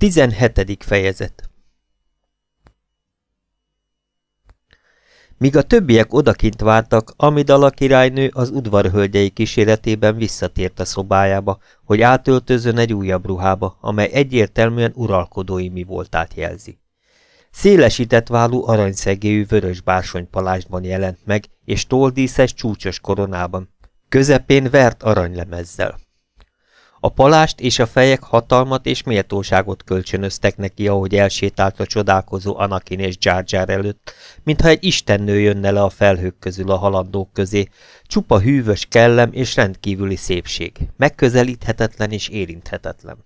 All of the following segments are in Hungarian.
17. fejezet Míg a többiek odakint vártak, Amidala királynő az udvarhölgyei kíséretében visszatért a szobájába, hogy átöltözön egy újabb ruhába, amely egyértelműen uralkodói mi voltát jelzi. Szélesített válú aranyszegélyű vörös bársonypalásban jelent meg, és toldíszes csúcsos koronában, közepén vert aranylemezzel. A palást és a fejek hatalmat és méltóságot kölcsönöztek neki, ahogy elsétált a csodálkozó Anakin és Jar Jar előtt, mintha egy istennő jönne le a felhők közül a halandók közé, csupa hűvös kellem és rendkívüli szépség, megközelíthetetlen és érinthetetlen.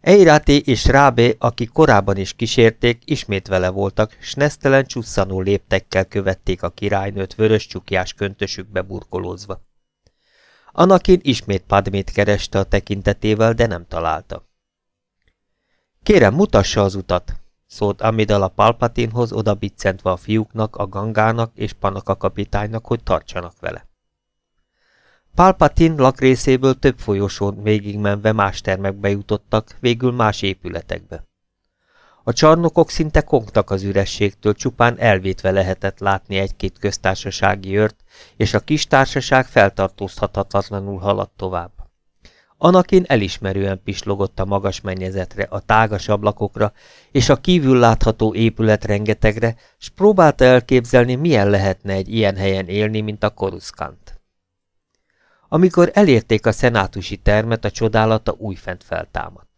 Eiráté és Rábé, akik korábban is kísérték, ismét vele voltak, s nesztelen csusszanó léptekkel követték a királynőt vörös csukjás köntösükbe burkolózva. Anakin ismét Padmét kereste a tekintetével, de nem találta. Kérem, mutassa az utat, szólt Amidala Palpatinhoz oda biccentve a fiúknak, a gangának és Panaka kapitánynak, hogy tartsanak vele. Palpatin lakrészéből több folyosón végigmenve más termekbe jutottak, végül más épületekbe. A csarnokok szinte kongtak az ürességtől, csupán elvétve lehetett látni egy-két köztársasági ört, és a kis társaság feltartózhatatlanul haladt tovább. Anakin elismerően pislogott a magas mennyezetre, a tágas ablakokra és a kívül látható épület rengetegre, s próbálta elképzelni, milyen lehetne egy ilyen helyen élni, mint a Koruszkant. Amikor elérték a szenátusi termet, a csodálata újfent feltámadt.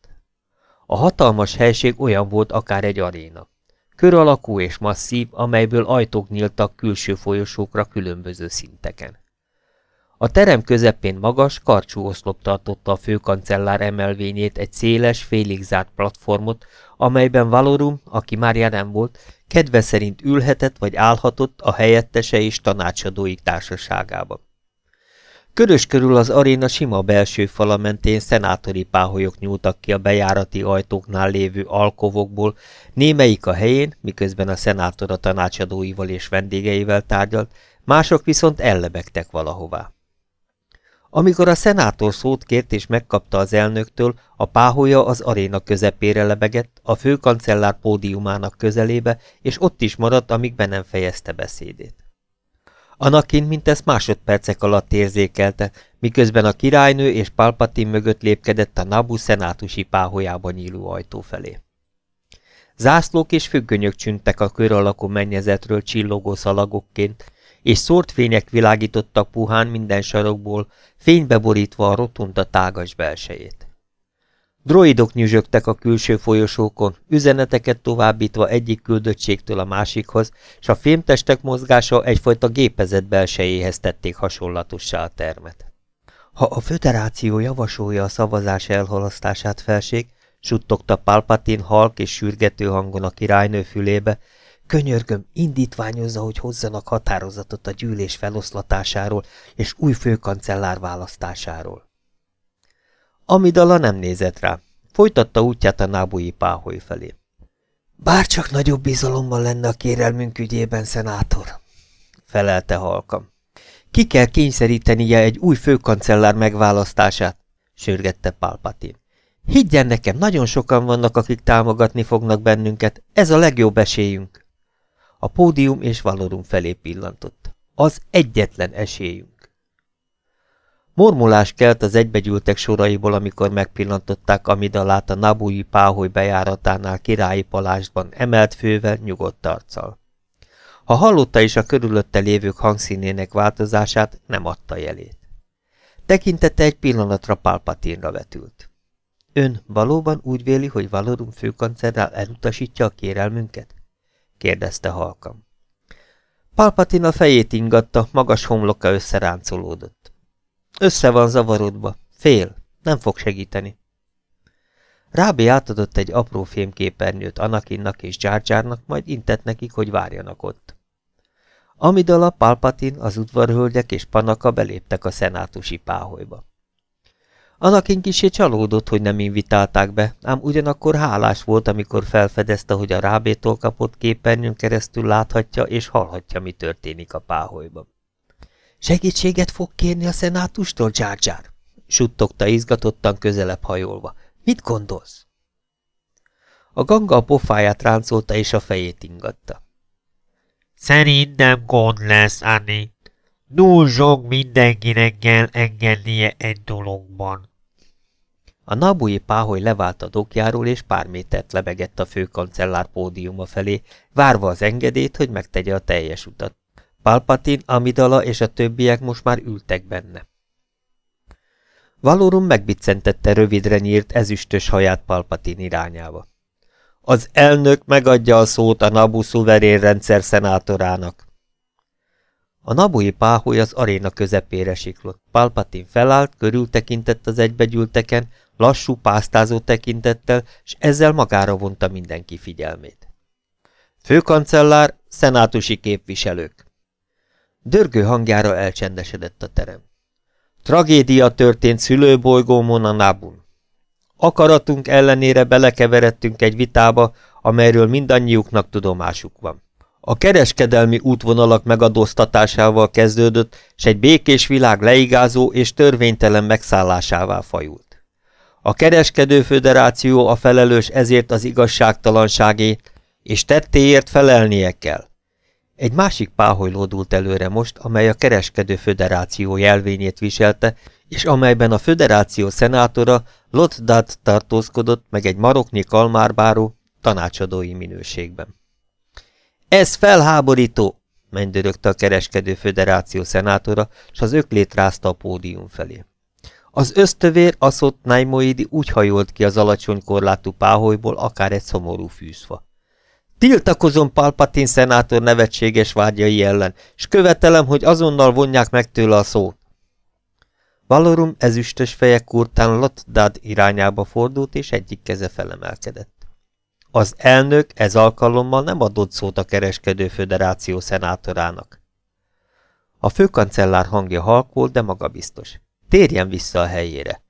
A hatalmas helység olyan volt akár egy aréna. Kör alakú és masszív, amelyből ajtók nyíltak külső folyosókra különböző szinteken. A terem közepén magas, karcsú oszlop tartotta a főkancellár emelvényét egy széles, félig zárt platformot, amelyben Valorum, aki már jelen volt, kedve szerint ülhetett vagy állhatott a helyettese és tanácsadói társaságában. Körös körül az aréna sima belső fala mentén szenátori páholyok nyúltak ki a bejárati ajtóknál lévő alkovokból, némelyik a helyén, miközben a szenátor a tanácsadóival és vendégeivel tárgyalt, mások viszont ellebegtek valahová. Amikor a szenátor szót kért és megkapta az elnöktől, a páholya az aréna közepére lebegett, a főkancellár pódiumának közelébe, és ott is maradt, amíg be nem fejezte beszédét. Anakin mint ezt másodpercek alatt érzékelte, miközben a királynő és Palpatine mögött lépkedett a Nabu szenátusi páholyában nyíló ajtó felé. Zászlók és függönyök csüntek a kör alakú mennyezetről csillogó szalagokként, és szórt fények világítottak puhán minden sarokból, fénybe borítva a rotunda tágas belsejét. Droidok nyüzsögtek a külső folyosókon, üzeneteket továbbítva egyik küldöttségtől a másikhoz, s a fémtestek mozgása egyfajta gépezet belsejéhez tették hasonlatossá a termet. Ha a föderáció javasolja a szavazás elhalasztását felség, suttogta Palpatin halk és sürgető hangon a királynő fülébe, könyörgöm, indítványozza, hogy hozzanak határozatot a gyűlés feloszlatásáról és új főkancellár választásáról. Amidala nem nézett rá. Folytatta útját a nábúi páholy felé. Bárcsak nagyobb bizalommal lenne a kérelmünk ügyében, szenátor, felelte halkam. Ki kell kényszerítenie egy új főkancellár megválasztását, sürgette Palpatin. Higgyen nekem, nagyon sokan vannak, akik támogatni fognak bennünket, ez a legjobb esélyünk. A pódium és Valorum felé pillantott. Az egyetlen esélyünk. Mormolás kelt az egybegyűltek soraiból, amikor megpillantották Amidalát a Nabui páholy bejáratánál királyi palástban, emelt fővel, nyugodt arccal. Ha hallotta is a körülötte lévők hangszínének változását, nem adta jelét. Tekintete egy pillanatra Palpatinra vetült. Ön valóban úgy véli, hogy Valorum főkancerrál elutasítja a kérelmünket? kérdezte halkam. Palpatin a fejét ingatta, magas homloka összeráncolódott. Össze van zavarodva. Fél. Nem fog segíteni. Rábi átadott egy apró fémképernyőt Anakinnak és Jar majd intett nekik, hogy várjanak ott. Amidala, Palpatin, az udvarhölgyek és Panaka beléptek a szenátusi páholyba. Anakin kisé csalódott, hogy nem invitálták be, ám ugyanakkor hálás volt, amikor felfedezte, hogy a rábétól kapott képernyőn keresztül láthatja és hallhatja, mi történik a páholyban. Segítséget fog kérni a szenátustól, Jar? suttogta izgatottan közelebb hajolva. Mit gondolsz? A ganga a pofáját ráncolta és a fejét ingatta. Szerintem gond lesz, Annie. Túl sok mindenkinek kell engednie egy dologban. A nabui páholy levált a dokjáról, és pár métert lebegett a főkancellár pódiuma felé, várva az engedélyt, hogy megtegye a teljes utat. Palpatin, Amidala és a többiek most már ültek benne. Valorum megbiccentette rövidre nyírt ezüstös haját Palpatin irányába. Az elnök megadja a szót a Nabu szuverén rendszer szenátorának. A nabui páholy az aréna közepére siklott. Palpatin felállt, körültekintett az egybegyűlteken, lassú, pásztázó tekintettel, és ezzel magára vonta mindenki figyelmét. Főkancellár, szenátusi képviselők. Dörgő hangjára elcsendesedett a terem. Tragédia történt szülőbolygómon a Nabun. Akaratunk ellenére belekeveredtünk egy vitába, amelyről mindannyiuknak tudomásuk van. A kereskedelmi útvonalak megadóztatásával kezdődött, s egy békés világ leigázó és törvénytelen megszállásává fajult. A kereskedő föderáció a felelős ezért az igazságtalanságét, és tettéért felelnie kell. Egy másik páholy lódult előre most, amely a kereskedő föderáció jelvényét viselte, és amelyben a föderáció szenátora Lotdat tartózkodott, meg egy maroknyi kalmárbáró tanácsadói minőségben. Ez felháborító, mennydörögte a kereskedő föderáció szenátora, s az öklét rázta a pódium felé. Az ösztövér Aszot Naimoidi úgy hajolt ki az alacsony korlátú páholyból, akár egy szomorú fűzfa. Tiltakozom Palpatin szenátor nevetséges vágyai ellen, és követelem, hogy azonnal vonják meg tőle a szót. Valorum ezüstös feje kurtán Lotdad irányába fordult, és egyik keze felemelkedett. Az elnök ez alkalommal nem adott szót a kereskedő föderáció szenátorának. A főkancellár hangja halk volt, de magabiztos. Térjen vissza a helyére.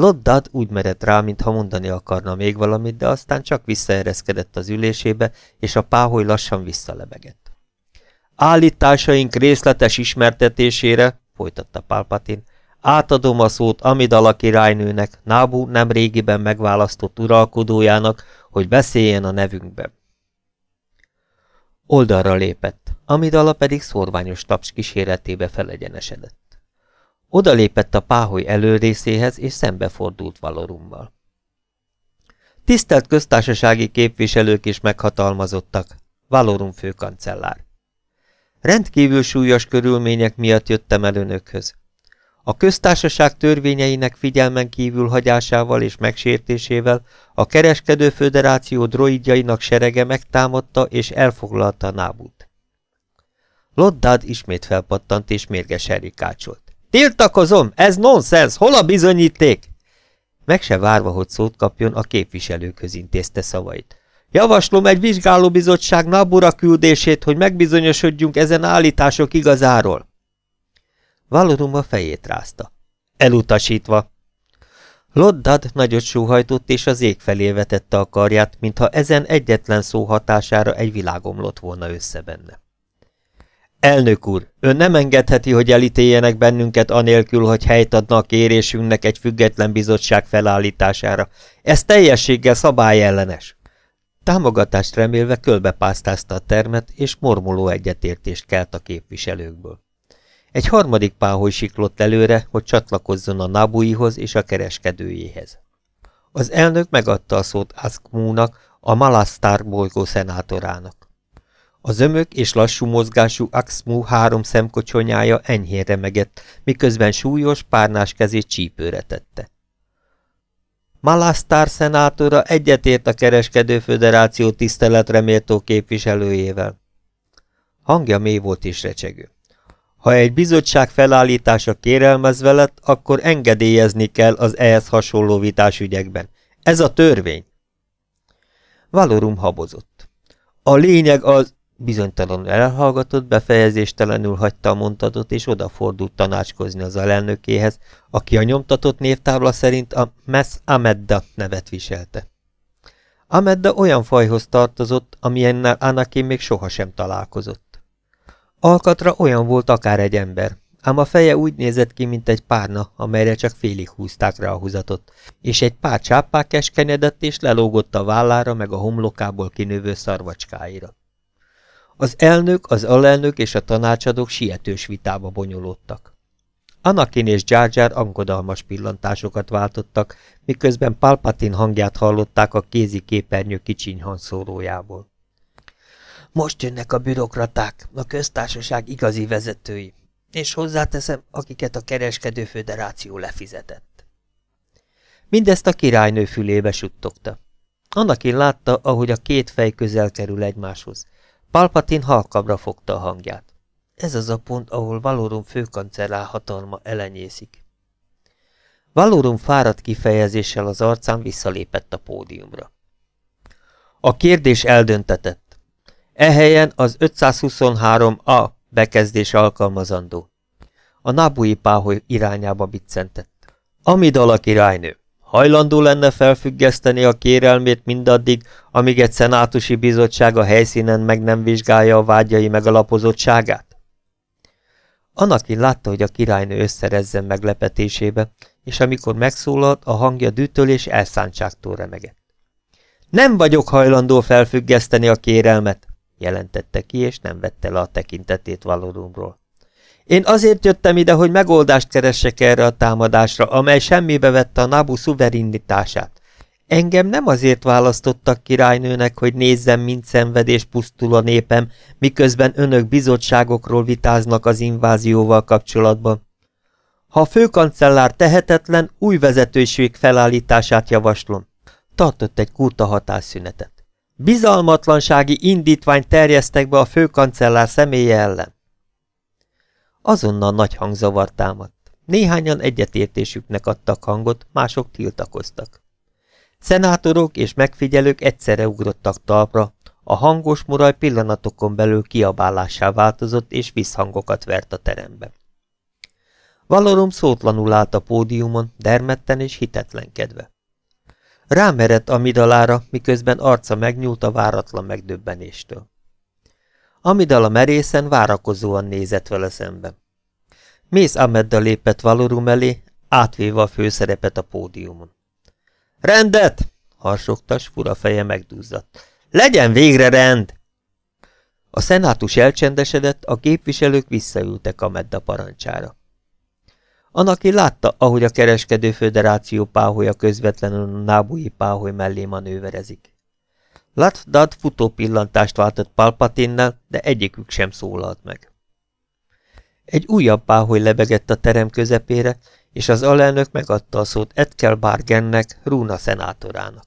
Loddad úgy merett rá, mintha mondani akarna még valamit, de aztán csak visszaereszkedett az ülésébe, és a páholy lassan visszalebegett. Állításaink részletes ismertetésére, folytatta Pálpatin, átadom a szót Amidala királynőnek, Nábu nem régiben megválasztott uralkodójának, hogy beszéljen a nevünkben. Oldalra lépett, Amidala pedig szorványos taps kíséretébe felegyenesedett. Oda lépett a páholy előrészéhez, és szembefordult Valorummal. Tisztelt köztársasági képviselők is meghatalmazottak, Valorum főkancellár. Rendkívül súlyos körülmények miatt jöttem el önökhöz. A köztársaság törvényeinek figyelmen kívül hagyásával és megsértésével a kereskedő föderáció droidjainak serege megtámadta és elfoglalta nábút. Loddad ismét felpattant és mérgesen rikácsolt. Tiltakozom! Ez nonsens! Hol a bizonyíték? Meg se várva, hogy szót kapjon, a képviselőkhöz intézte szavait. Javaslom egy vizsgálóbizottság Nabura küldését, hogy megbizonyosodjunk ezen állítások igazáról. Valorum a fejét rázta. Elutasítva. Loddad nagyot sóhajtott, és az ég felé vetette a karját, mintha ezen egyetlen szó hatására egy világomlott volna össze benne. Elnök úr, ön nem engedheti, hogy elítéljenek bennünket anélkül, hogy helyt adna a kérésünknek egy független bizottság felállítására. Ez teljességgel szabályellenes. Támogatást remélve kölbepásztázta a termet, és mormoló egyetértést kelt a képviselőkből. Egy harmadik páholy siklott előre, hogy csatlakozzon a Nabuihoz és a kereskedőjéhez. Az elnök megadta a szót Askmúnak, a Malasztár bolygó szenátorának. A zömök és lassú mozgású Axmu három szemkocsonyája enyhén remegett, miközben súlyos, párnás kezét csípőre tette. Malasztár szenátora egyetért a kereskedő föderáció tiszteletre méltó képviselőjével. Hangja mély volt és recsegő. Ha egy bizottság felállítása kérelmez veled, akkor engedélyezni kell az ehhez hasonló vitásügyekben. Ez a törvény. Valorum habozott. A lényeg az, Bizonytalanul elhallgatott, befejezéstelenül hagyta a mondatot, és odafordult tanácskozni az alelnökéhez, aki a nyomtatott névtábla szerint a Mess Amedda nevet viselte. Amedda olyan fajhoz tartozott, amilyennel Anakin még sohasem találkozott. Alkatra olyan volt akár egy ember, ám a feje úgy nézett ki, mint egy párna, amelyre csak félig húzták rá a húzatot, és egy pár csáppák keskenyedett és lelógott a vállára meg a homlokából kinövő szarvacskáira. Az elnök, az alelnök és a tanácsadók sietős vitába bonyolódtak. Anakin és Jar angodalmas pillantásokat váltottak, miközben Palpatine hangját hallották a kézi képernyő kicsiny hanszórójából. Most jönnek a bürokraták, a köztársaság igazi vezetői, és hozzáteszem, akiket a kereskedő föderáció lefizetett. Mindezt a királynő fülébe suttogta. Anakin látta, ahogy a két fej közel kerül egymáshoz. Palpatin halkabra fogta a hangját. Ez az a pont, ahol Valorum főkancellár hatalma elenyészik. Valorum fáradt kifejezéssel az arcán visszalépett a pódiumra. A kérdés eldöntetett. Ehelyen az 523A bekezdés alkalmazandó. A nábui páholy irányába biccentett. Amidala királynő, hajlandó lenne felfüggeszteni a kérelmét mindaddig, amíg egy szenátusi bizottság a helyszínen meg nem vizsgálja a vágyai megalapozottságát? Anakin látta, hogy a királynő összerezzen meglepetésébe, és amikor megszólalt, a hangja dűtől és elszántságtól remegett. Nem vagyok hajlandó felfüggeszteni a kérelmet, jelentette ki, és nem vette le a tekintetét Valorumról. Én azért jöttem ide, hogy megoldást keressek erre a támadásra, amely semmibe vette a Nabu szuverenitását. Engem nem azért választottak királynőnek, hogy nézzem, mint szenvedés pusztul a népem, miközben önök bizottságokról vitáznak az invázióval kapcsolatban. Ha a főkancellár tehetetlen, új vezetőség felállítását javaslom. Tartott egy kurta hatásszünetet. Bizalmatlansági indítványt terjesztek be a főkancellár személye ellen. Azonnal nagy hangzavar támadt. Néhányan egyetértésüknek adtak hangot, mások tiltakoztak. Szenátorok és megfigyelők egyszerre ugrottak talpra, a hangos muraj pillanatokon belül kiabálássá változott, és visszhangokat vert a terembe. Valorom szótlanul állt a pódiumon, dermedten és hitetlenkedve. Rámerett Amidalára, miközben arca megnyúlt a váratlan megdöbbenéstől. Amidala merészen, várakozóan nézett vele szemben. Mész Amedda lépett Valorum elé, átvéve a főszerepet a pódiumon. Rendet! harsogtas, fura feje megduzzadt. Legyen végre rend! A szenátus elcsendesedett, a képviselők visszaültek a medda parancsára. Anaki látta, ahogy a kereskedő föderáció páholya közvetlenül a nábui páholy mellé manőverezik. Latdad futó pillantást váltott Palpatinnel, de egyikük sem szólalt meg. Egy újabb páholy lebegett a terem közepére, és az alelnök megadta a szót Etkel Bargennek, Rúna szenátorának.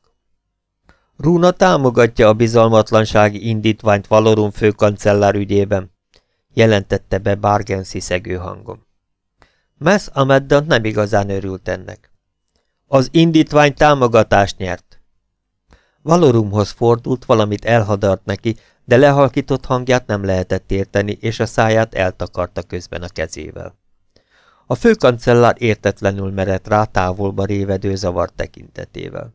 Rúna támogatja a bizalmatlansági indítványt Valorum főkancellár ügyében, jelentette be Bargen sziszegő hangom. Mess Amedda nem igazán örült ennek. Az indítvány támogatást nyert. Valorumhoz fordult, valamit elhadart neki, de lehalkított hangját nem lehetett érteni, és a száját eltakarta közben a kezével. A főkancellár értetlenül merett rá távolba révedő zavar tekintetével.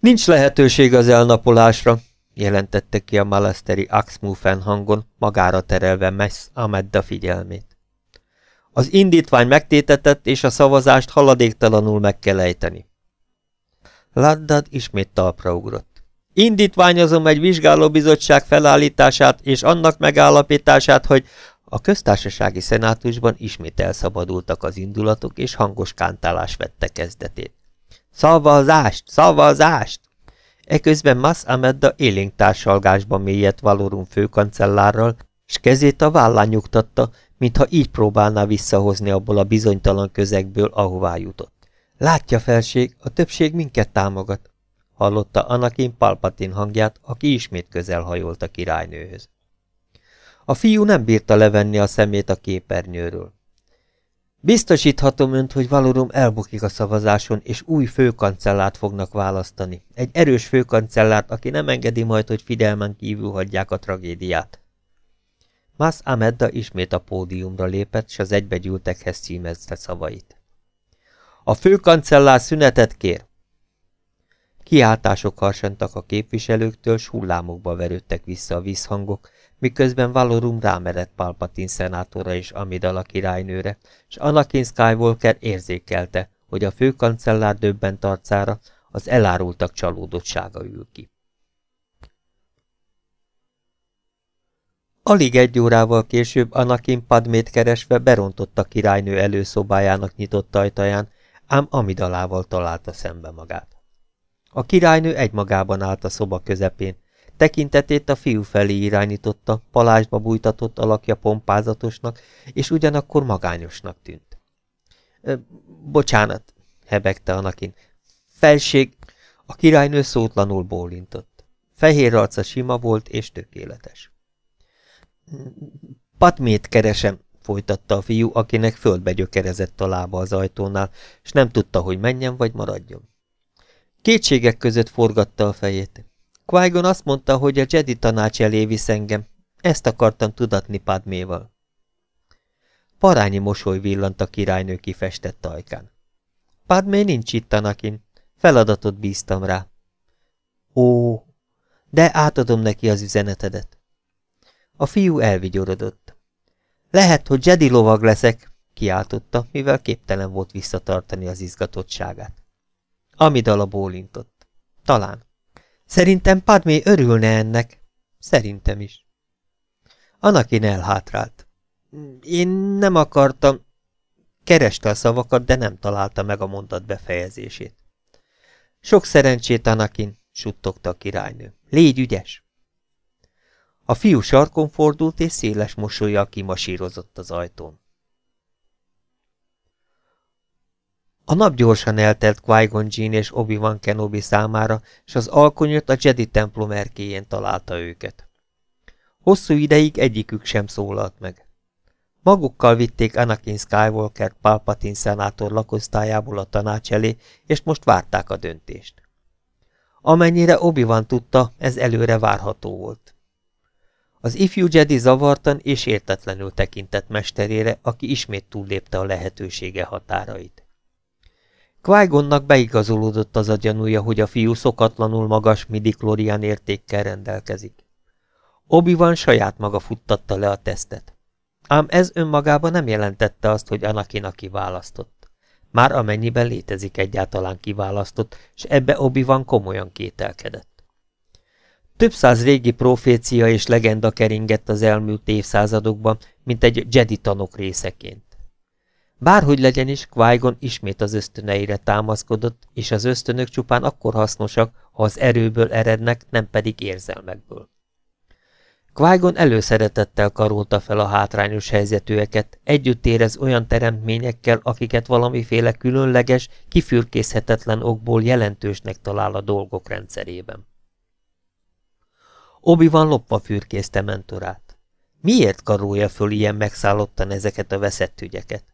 Nincs lehetőség az elnapolásra, jelentette ki a maleszteri Axmufen hangon, magára terelve Mess Amedda figyelmét. Az indítvány megtétetett, és a szavazást haladéktalanul meg kell ejteni. Laddad ismét talpra ugrott. Indítványozom egy vizsgálóbizottság felállítását és annak megállapítását, hogy a köztársasági szenátusban ismét elszabadultak az indulatok, és hangos kántálás vette kezdetét. Szavazást! Szavazást! Eközben Mas Amedda élénk társalgásban mélyedt Valorum főkancellárral, és kezét a vállán nyugtatta, mintha így próbálná visszahozni abból a bizonytalan közegből, ahová jutott. Látja, felség, a többség minket támogat, hallotta Anakin Palpatin hangját, aki ismét közel hajolt a királynőhöz. A fiú nem bírta levenni a szemét a képernyőről. Biztosíthatom önt, hogy Valorum elbukik a szavazáson, és új főkancellárt fognak választani. Egy erős főkancellárt, aki nem engedi majd, hogy fidelmen kívül hagyják a tragédiát. Mas Amedda ismét a pódiumra lépett, s az egybegyűltekhez címezte szavait. A főkancellár szünetet kér. Kiáltások harsantak a képviselőktől, s hullámokba verődtek vissza a vízhangok, miközben Valorum rámerett Palpatine szenátora és Amidala királynőre, és Anakin Skywalker érzékelte, hogy a főkancellár döbbent arcára az elárultak csalódottsága ül ki. Alig egy órával később Anakin Padmét keresve berontott a királynő előszobájának nyitott ajtaján, ám Amidalával találta szembe magát. A királynő egymagában állt a szoba közepén, tekintetét a fiú felé irányította, palásba bújtatott alakja pompázatosnak, és ugyanakkor magányosnak tűnt. – Bocsánat, hebegte Anakin. Felség! A királynő szótlanul bólintott. Fehér arca sima volt és tökéletes. Patmét keresem, folytatta a fiú, akinek földbe gyökerezett a lába az ajtónál, és nem tudta, hogy menjen vagy maradjon. Kétségek között forgatta a fejét. qui azt mondta, hogy a Jedi tanács elé visz engem. Ezt akartam tudatni Padméval. Parányi mosoly villant a királynő kifestett ajkán. Padmé nincs itt, Anakin. Feladatot bíztam rá. Ó, de átadom neki az üzenetedet. A fiú elvigyorodott. Lehet, hogy Jedi lovag leszek, kiáltotta, mivel képtelen volt visszatartani az izgatottságát. Amidala bólintott. Talán. Szerintem Padmé örülne ennek. Szerintem is. Anakin elhátrált. Én nem akartam... Kereste a szavakat, de nem találta meg a mondat befejezését. Sok szerencsét, Anakin, suttogta a királynő. Légy ügyes! A fiú sarkon fordult, és széles mosolyjal kimasírozott az ajtón. A nap gyorsan eltelt Qui-Gon és Obi-Wan Kenobi számára, és az alkonyot a Jedi templom erkéjén találta őket. Hosszú ideig egyikük sem szólalt meg. Magukkal vitték Anakin Skywalker Palpatine szenátor lakosztályából a tanács elé, és most várták a döntést. Amennyire Obi-Wan tudta, ez előre várható volt. Az ifjú Jedi zavartan és értetlenül tekintett mesterére, aki ismét túllépte a lehetősége határait. qui beigazolódott az a gyanúja, hogy a fiú szokatlanul magas midi-klorian értékkel rendelkezik. Obi-Wan saját maga futtatta le a tesztet. Ám ez önmagában nem jelentette azt, hogy Anakin kiválasztott. Már amennyiben létezik egyáltalán kiválasztott, és ebbe Obi-Wan komolyan kételkedett. Több száz régi profécia és legenda keringett az elmúlt évszázadokban, mint egy Jedi tanok részeként. Bárhogy legyen is, qui ismét az ösztöneire támaszkodott, és az ösztönök csupán akkor hasznosak, ha az erőből erednek, nem pedig érzelmekből. Qui-Gon előszeretettel karolta fel a hátrányos helyzetűeket, együtt érez olyan teremtményekkel, akiket valamiféle különleges, kifürkészhetetlen okból jelentősnek talál a dolgok rendszerében. Obi-Wan lopva fürkészte mentorát. Miért karolja föl ilyen megszállottan ezeket a veszett ügyeket?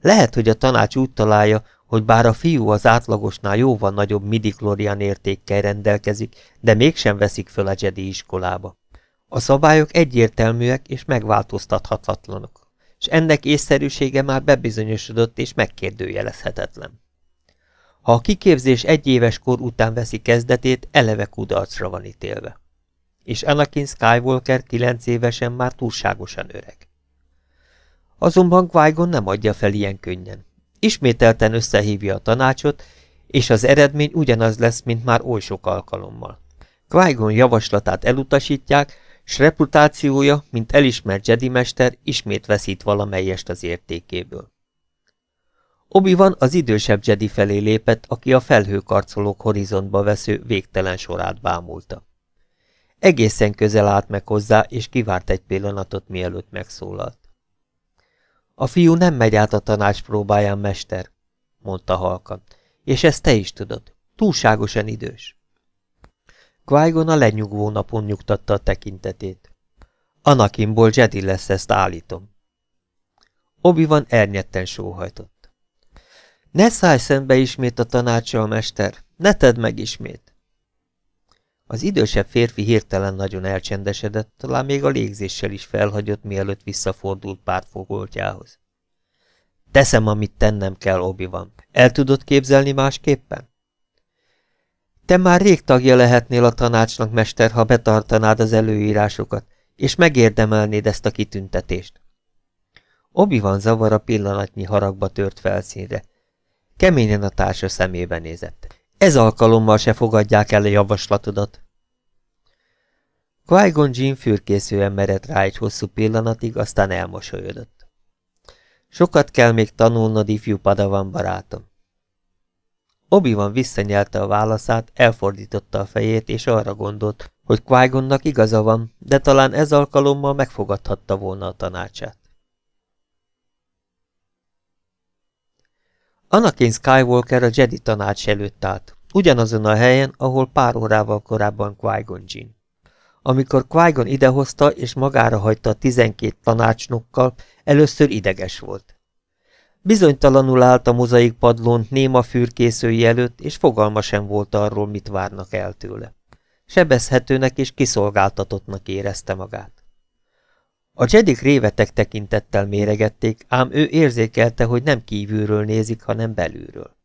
Lehet, hogy a tanács úgy találja, hogy bár a fiú az átlagosnál jóval nagyobb midi-klorian értékkel rendelkezik, de mégsem veszik föl a Jedi iskolába. A szabályok egyértelműek és megváltoztathatatlanok, és ennek észszerűsége már bebizonyosodott és megkérdőjelezhetetlen. Ha a kiképzés egy éves kor után veszi kezdetét, eleve kudarcra van ítélve. És Anakin Skywalker kilenc évesen már túlságosan öreg. Azonban qui nem adja fel ilyen könnyen. Ismételten összehívja a tanácsot, és az eredmény ugyanaz lesz, mint már oly sok alkalommal. qui javaslatát elutasítják, s reputációja, mint elismert Jedi mester, ismét veszít valamelyest az értékéből. obi van az idősebb Jedi felé lépett, aki a felhőkarcolók horizontba vesző végtelen sorát bámulta. Egészen közel állt meg hozzá, és kivárt egy pillanatot, mielőtt megszólalt. A fiú nem megy át a tanács próbáján, mester, mondta halkan, és ezt te is tudod. Túlságosan idős qui a lenyugvó napon nyugtatta a tekintetét. Anakinból Jedi lesz, ezt állítom. Obi-Wan ernyetten sóhajtott. Ne szállj szembe ismét a tanácssal, mester, ne tedd meg ismét. Az idősebb férfi hirtelen nagyon elcsendesedett, talán még a légzéssel is felhagyott, mielőtt visszafordult pártfogoltjához. Teszem, amit tennem kell, obi -Wan. El tudod képzelni másképpen? Te már rég tagja lehetnél a tanácsnak, mester, ha betartanád az előírásokat, és megérdemelnéd ezt a kitüntetést. obi van zavara pillanatnyi haragba tört felszínre. Keményen a társa szemébe nézett. Ez alkalommal se fogadják el a javaslatodat. Qui-Gon Jinn fürkészően merett rá egy hosszú pillanatig, aztán elmosolyodott. Sokat kell még tanulnod, ifjú padavan barátom. Obi-Wan visszanyelte a válaszát, elfordította a fejét, és arra gondolt, hogy qui igaza van, de talán ez alkalommal megfogadhatta volna a tanácsát. Anakin Skywalker a Jedi tanács előtt állt, ugyanazon a helyen, ahol pár órával korábban Qui-Gon Jinn. Amikor Qui-Gon idehozta és magára hagyta a tizenkét tanácsnokkal, először ideges volt. Bizonytalanul állt a mozaik padlón néma fürkészői előtt, és fogalma sem volt arról, mit várnak el tőle. Sebezhetőnek és kiszolgáltatottnak érezte magát. A Jedik révetek tekintettel méregették, ám ő érzékelte, hogy nem kívülről nézik, hanem belülről.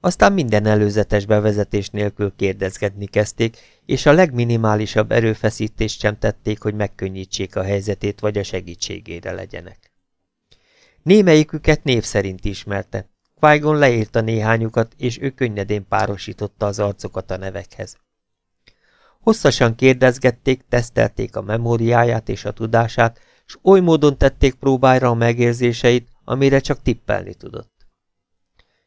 Aztán minden előzetes bevezetés nélkül kérdezgetni kezdték, és a legminimálisabb erőfeszítést sem tették, hogy megkönnyítsék a helyzetét, vagy a segítségére legyenek. Némelyiküket név szerint ismerte. qui leírta néhányukat, és ő könnyedén párosította az arcokat a nevekhez. Hosszasan kérdezgették, tesztelték a memóriáját és a tudását, s oly módon tették próbára a megérzéseit, amire csak tippelni tudott.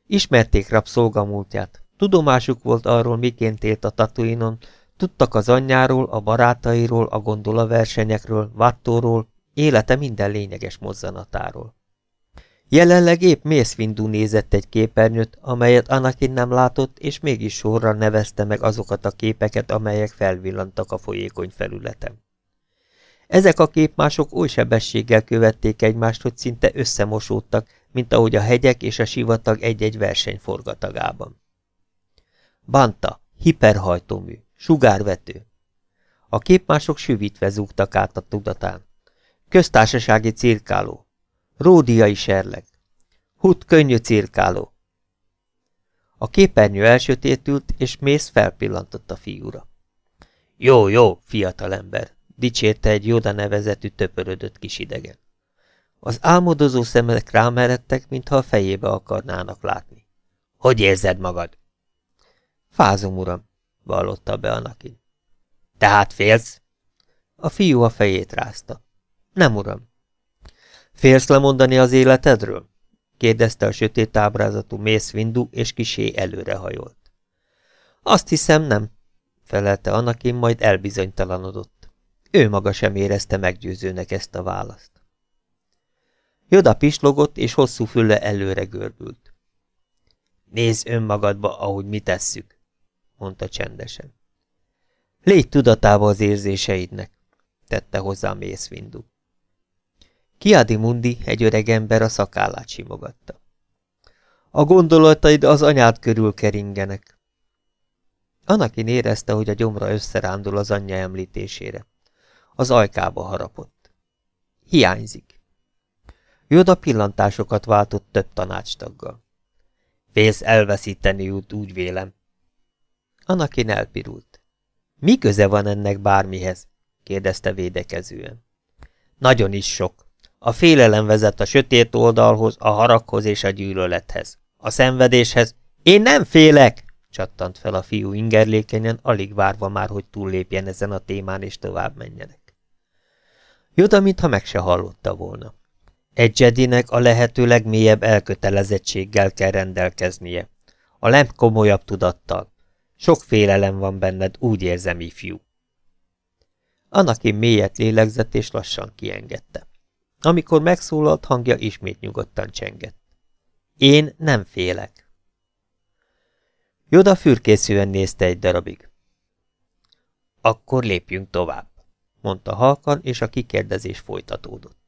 Ismerték rabszolgamúltját, tudomásuk volt arról, miként élt a tatuinon, tudtak az anyjáról, a barátairól, a gondolaversenyekről, Vattóról, élete minden lényeges mozzanatáról. Jelenleg épp Mace Windu nézett egy képernyőt, amelyet Anakin nem látott, és mégis sorra nevezte meg azokat a képeket, amelyek felvillantak a folyékony felületen. Ezek a képmások oly sebességgel követték egymást, hogy szinte összemosódtak, mint ahogy a hegyek és a sivatag egy-egy verseny forgatagában. Banta, hiperhajtómű, sugárvető. A képmások süvítve zúgtak át a tudatán. Köztársasági cirkáló, Ródiai serleg. Hut könnyű cirkáló. A képernyő elsötétült, és Mész felpillantott a fiúra. Jó, jó, fiatalember, dicsérte egy Joda nevezetű töpörödött kis idegen. Az álmodozó szemek rámeredtek, mintha a fejébe akarnának látni. Hogy érzed magad? Fázom, uram, vallotta be Anakin. Tehát félsz? A fiú a fejét rázta. Nem, uram. Félsz lemondani az életedről? kérdezte a sötét ábrázatú Mész Windu, és kisé előrehajolt. Azt hiszem nem, felelte Anakin, majd elbizonytalanodott. Ő maga sem érezte meggyőzőnek ezt a választ. Joda pislogott, és hosszú füle előre görbült. Nézz önmagadba, ahogy mi tesszük, mondta csendesen. Légy tudatában az érzéseidnek, tette hozzá Mész Windu. Kiadi Mundi, egy öreg ember a szakállát simogatta. A gondolataid az anyád körül keringenek. Anakin érezte, hogy a gyomra összerándul az anyja említésére. Az ajkába harapott. Hiányzik. Joda pillantásokat váltott több tanácstaggal. Félsz elveszíteni út, úgy vélem. Anakin elpirult. Mi köze van ennek bármihez? kérdezte védekezően. Nagyon is sok. A félelem vezet a sötét oldalhoz, a haraghoz és a gyűlölethez. A szenvedéshez. Én nem félek! csattant fel a fiú ingerlékenyen, alig várva már, hogy túllépjen ezen a témán és tovább menjenek. Joda, mintha meg se hallotta volna. Egy Jedinek a lehető legmélyebb elkötelezettséggel kell rendelkeznie. A legkomolyabb tudattal. Sok félelem van benned, úgy érzem, ifjú. Anakin mélyet lélegzett és lassan kiengedte. Amikor megszólalt, hangja ismét nyugodtan csengett. Én nem félek. Joda fürkészően nézte egy darabig. Akkor lépjünk tovább, mondta halkan, és a kikérdezés folytatódott.